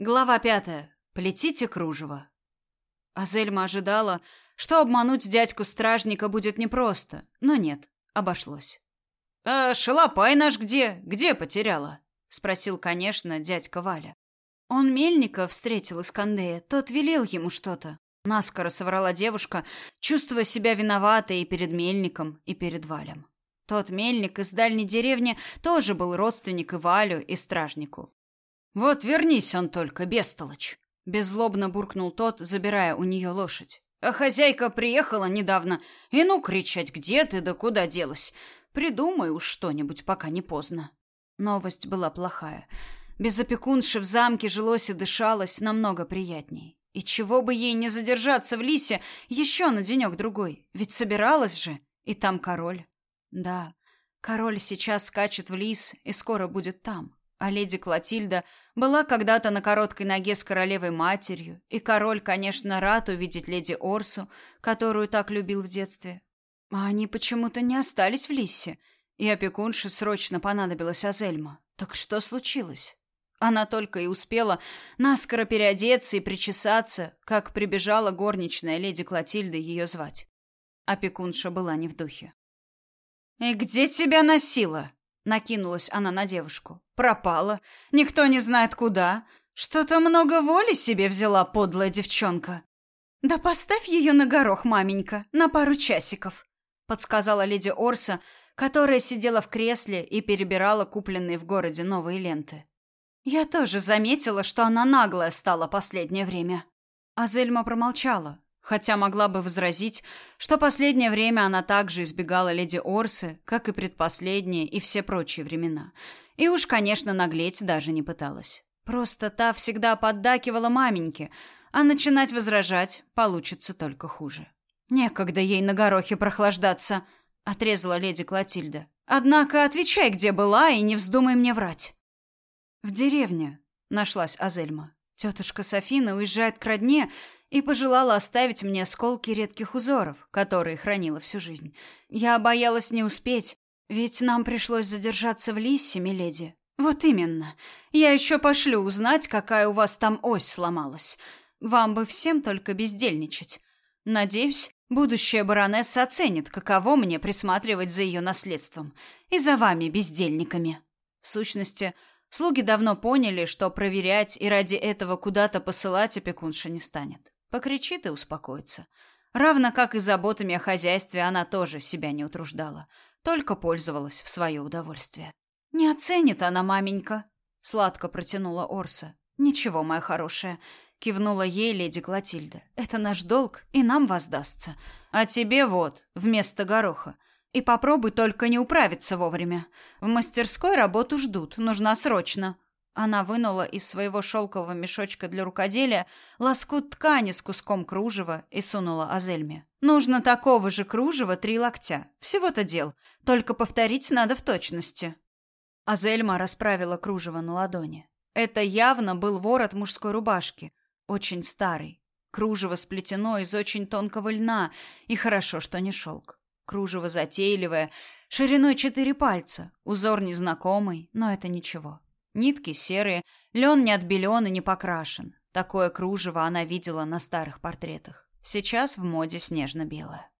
Глава пятая. Плетите кружево. Азельма ожидала, что обмануть дядьку-стражника будет непросто, но нет, обошлось. «А шалопай наш где? Где потеряла?» — спросил, конечно, дядька Валя. Он Мельника встретил Искандея, тот велел ему что-то. Наскоро соврала девушка, чувствуя себя виноватой и перед Мельником, и перед Валем. Тот Мельник из дальней деревни тоже был родственник и Валю, и стражнику. Вот вернись он только, бестолочь. Беззлобно буркнул тот, забирая у нее лошадь. А хозяйка приехала недавно, и ну кричать, где ты да куда делась. Придумай уж что-нибудь, пока не поздно. Новость была плохая. Без опекунши в замке жилось и дышалось намного приятней. И чего бы ей не задержаться в лисе еще на денек-другой, ведь собиралась же, и там король. Да, король сейчас скачет в лис и скоро будет там. А леди Клотильда была когда-то на короткой ноге с королевой матерью, и король, конечно, рад увидеть леди Орсу, которую так любил в детстве. А они почему-то не остались в Лиссе, и опекунше срочно понадобилась Азельма. Так что случилось? Она только и успела наскоро переодеться и причесаться, как прибежала горничная леди Клотильда ее звать. Опекунша была не в духе. «И где тебя носила?» Накинулась она на девушку. Пропала. Никто не знает куда. Что-то много воли себе взяла подлая девчонка. Да поставь ее на горох, маменька, на пару часиков, подсказала леди Орса, которая сидела в кресле и перебирала купленные в городе новые ленты. Я тоже заметила, что она наглая стала последнее время. Азельма промолчала, хотя могла бы возразить, что последнее время она также избегала леди Орсы, как и предпоследние и все прочие времена. И уж, конечно, наглеть даже не пыталась. Просто та всегда поддакивала маменьке, а начинать возражать получится только хуже. «Некогда ей на горохе прохлаждаться», — отрезала леди Клотильда. «Однако отвечай, где была, и не вздумай мне врать». «В деревне», — нашлась Азельма. «Тетушка Софина уезжает к родне, и пожелала оставить мне осколки редких узоров, которые хранила всю жизнь. Я боялась не успеть, ведь нам пришлось задержаться в Лиссе, миледи. Вот именно. Я еще пошлю узнать, какая у вас там ось сломалась. Вам бы всем только бездельничать. Надеюсь, будущая баронесса оценит, каково мне присматривать за ее наследством и за вами, бездельниками. В сущности, слуги давно поняли, что проверять и ради этого куда-то посылать опекунша не станет. Покричит и успокоится. Равно как и заботами о хозяйстве она тоже себя не утруждала, только пользовалась в свое удовольствие. «Не оценит она, маменька», — сладко протянула Орса. «Ничего, моя хорошая», — кивнула ей леди Клотильда. «Это наш долг, и нам воздастся. А тебе вот, вместо гороха. И попробуй только не управиться вовремя. В мастерской работу ждут, нужна срочно. Она вынула из своего шелкового мешочка для рукоделия лоскут ткани с куском кружева и сунула Азельме. «Нужно такого же кружева три локтя. Всего-то дел. Только повторить надо в точности». Азельма расправила кружево на ладони. Это явно был ворот мужской рубашки, очень старый. Кружево сплетено из очень тонкого льна, и хорошо, что не шелк. Кружево затейливое, шириной четыре пальца, узор незнакомый, но это ничего. Нитки серые, лен не отбелен и не покрашен. Такое кружево она видела на старых портретах. Сейчас в моде снежно-белое.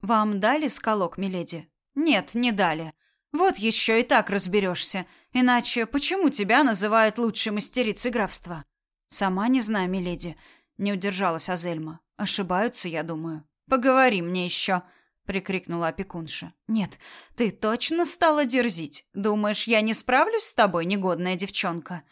«Вам дали скалок, миледи?» «Нет, не дали. Вот еще и так разберешься. Иначе почему тебя называют лучшей мастерицей графства?» «Сама не знаю, миледи», — не удержалась Азельма. «Ошибаются, я думаю». «Поговори мне еще», прикрикнула опекунша. Нет, ты точно стала дерзить. Думаешь, я не справлюсь с тобой, негодная девчонка?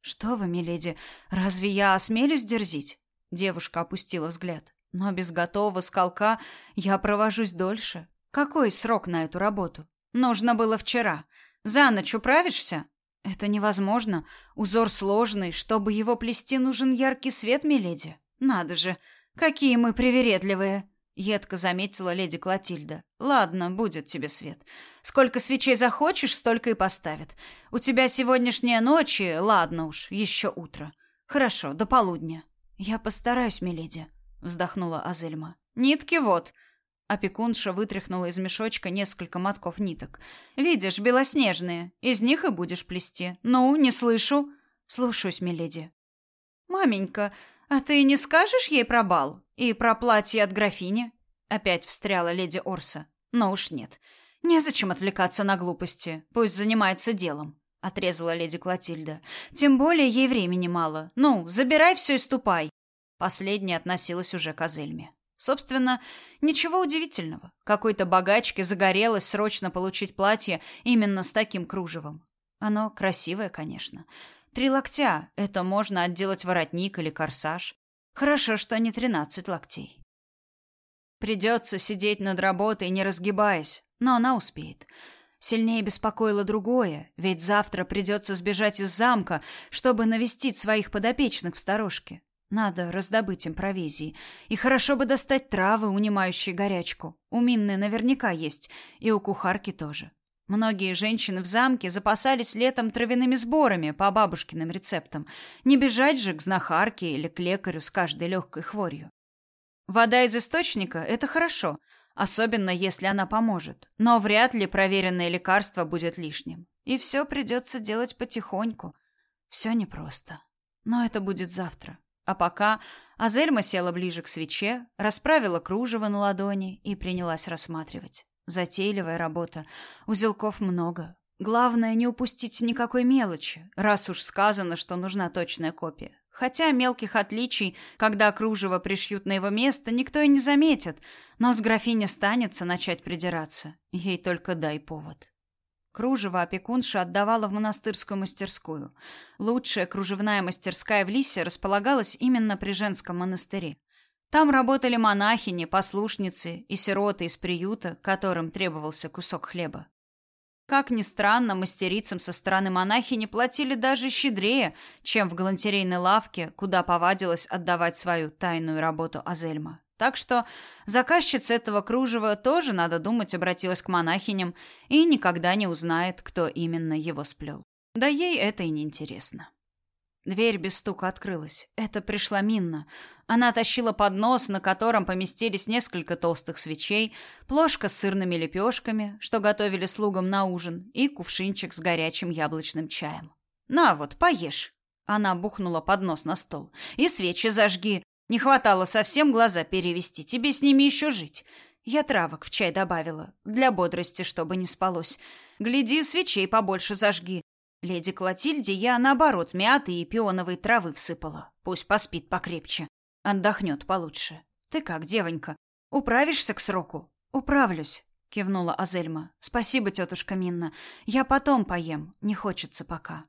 Что вы, миледи, разве я осмелюсь дерзить? Девушка опустила взгляд. Но без готового скалка я провожусь дольше. Какой срок на эту работу? Нужно было вчера. За ночь управишься? Это невозможно. Узор сложный, чтобы его плести, нужен яркий свет, миледи. Надо же, какие мы привередливые. Едко заметила леди Клотильда. Ладно, будет тебе свет. Сколько свечей захочешь, столько и поставят. У тебя сегодняшняя ночь, и ладно уж, еще утро. Хорошо, до полудня. Я постараюсь, миледи, вздохнула Азельма. Нитки вот. Опекунша вытряхнула из мешочка несколько мотков ниток. Видишь, белоснежные. Из них и будешь плести. Ну, не слышу. Слушаюсь, миледи. Маменька, а ты не скажешь ей про бал и про платье от графини? Опять встряла леди Орса. Но уж нет. Незачем отвлекаться на глупости. Пусть занимается делом, отрезала леди Клотильда. Тем более ей времени мало. Ну, забирай все и ступай. Последняя относилась уже к Азельме. Собственно, ничего удивительного. Какой-то богачке загорелось срочно получить платье именно с таким кружевом. Оно красивое, конечно. Три локтя — это можно отделать воротник или корсаж. Хорошо, что не тринадцать локтей. Придется сидеть над работой, не разгибаясь, но она успеет. Сильнее беспокоило другое, ведь завтра придется сбежать из замка, чтобы навестить своих подопечных в сторожке. Надо раздобыть им провизии. И хорошо бы достать травы, унимающие горячку. У Минны наверняка есть, и у кухарки тоже. Многие женщины в замке запасались летом травяными сборами по бабушкиным рецептам. Не бежать же к знахарке или к лекарю с каждой легкой хворью. Вода из источника – это хорошо, особенно если она поможет. Но вряд ли проверенное лекарство будет лишним. И все придется делать потихоньку. Все непросто. Но это будет завтра. А пока Азельма села ближе к свече, расправила кружево на ладони и принялась рассматривать. Затейливая работа. Узелков много. Главное не упустить никакой мелочи, раз уж сказано, что нужна точная копия. Хотя мелких отличий, когда кружево пришьют на его место, никто и не заметит, но с графини станется начать придираться. Ей только дай повод. Кружево опекунша отдавала в монастырскую мастерскую. Лучшая кружевная мастерская в Лисе располагалась именно при женском монастыре. Там работали монахини, послушницы и сироты из приюта, которым требовался кусок хлеба. Как ни странно, мастерицам со стороны монахини платили даже щедрее, чем в галантерейной лавке, куда повадилась отдавать свою тайную работу Азельма. Так что заказчица этого кружева тоже, надо думать, обратилась к монахиням и никогда не узнает, кто именно его сплел. Да ей это и не интересно. Дверь без стука открылась. Это пришла Минна. Она тащила поднос, на котором поместились несколько толстых свечей, плошка с сырными лепешками, что готовили слугам на ужин, и кувшинчик с горячим яблочным чаем. «На вот, поешь!» Она бухнула поднос на стол. «И свечи зажги. Не хватало совсем глаза перевести, тебе с ними еще жить. Я травок в чай добавила, для бодрости, чтобы не спалось. Гляди, свечей побольше зажги. Леди Клотильде я, наоборот, мяты и пионовой травы всыпала. Пусть поспит покрепче. Отдохнет получше. Ты как, девонька? Управишься к сроку? Управлюсь, кивнула Азельма. Спасибо, тетушка Минна. Я потом поем, не хочется пока.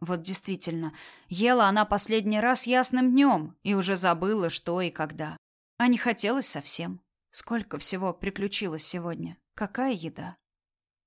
Вот действительно, ела она последний раз ясным днем и уже забыла, что и когда. А не хотелось совсем. Сколько всего приключилось сегодня. Какая еда.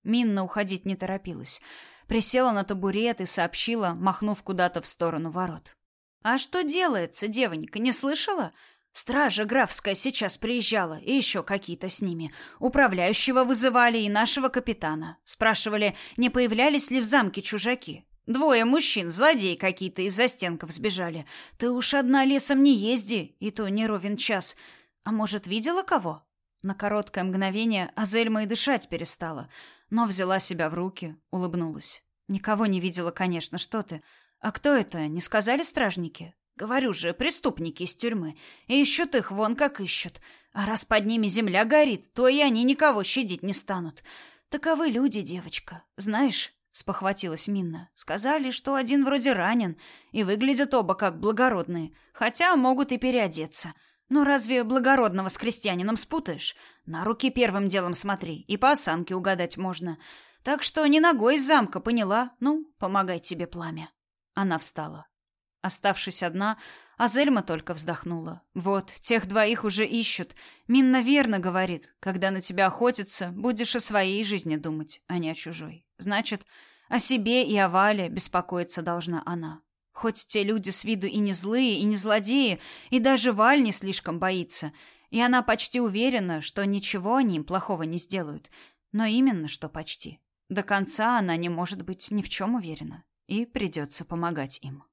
Минна уходить не торопилась. Присела на табурет и сообщила, махнув куда-то в сторону ворот. «А что делается, девонька, не слышала? Стража графская сейчас приезжала, и еще какие-то с ними. Управляющего вызывали и нашего капитана. Спрашивали, не появлялись ли в замке чужаки. Двое мужчин, злодеи какие-то, из-за стенков сбежали. Ты уж одна лесом не езди, и то не ровен час. А может, видела кого? На короткое мгновение Азельма и дышать перестала, но взяла себя в руки, улыбнулась. Никого не видела, конечно, что ты. А кто это, не сказали стражники? Говорю же, преступники из тюрьмы. Ищут их вон как ищут. А раз под ними земля горит, то и они никого щадить не станут. Таковы люди, девочка. Знаешь, спохватилась Минна. Сказали, что один вроде ранен, и выглядят оба как благородные, хотя могут и переодеться. Но разве благородного с крестьянином спутаешь? На руки первым делом смотри, и по осанке угадать можно. Так что не ногой из замка, поняла? Ну, помогай тебе пламя. Она встала. Оставшись одна, Азельма только вздохнула. Вот, тех двоих уже ищут. Минна верно говорит, когда на тебя охотятся, будешь о своей жизни думать, а не о чужой. Значит, о себе и о Вале беспокоиться должна она. Хоть те люди с виду и не злые, и не злодеи, и даже Валь не слишком боится, и она почти уверена, что ничего они им плохого не сделают. Но именно что почти. До конца она не может быть ни в чем уверена, и придется помогать им.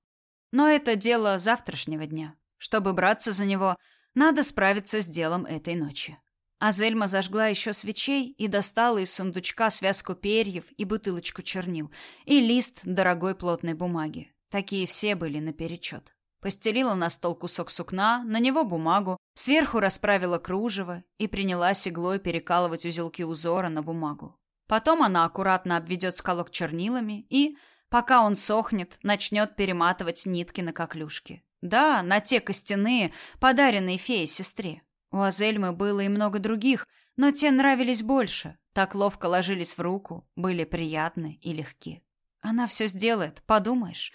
Но это дело завтрашнего дня. Чтобы браться за него, надо справиться с делом этой ночи. Азельма зажгла еще свечей и достала из сундучка связку перьев и бутылочку чернил и лист дорогой плотной бумаги. Такие все были наперечет. Постелила на стол кусок сукна, на него бумагу, сверху расправила кружево и принялась иглой перекалывать узелки узора на бумагу. Потом она аккуратно обведет скалок чернилами и, пока он сохнет, начнет перематывать нитки на коклюшки. Да, на те костяные, подаренные фее сестре. У Азельмы было и много других, но те нравились больше, так ловко ложились в руку, были приятны и легки. Она все сделает, подумаешь.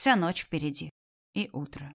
Вся ночь впереди. И утро.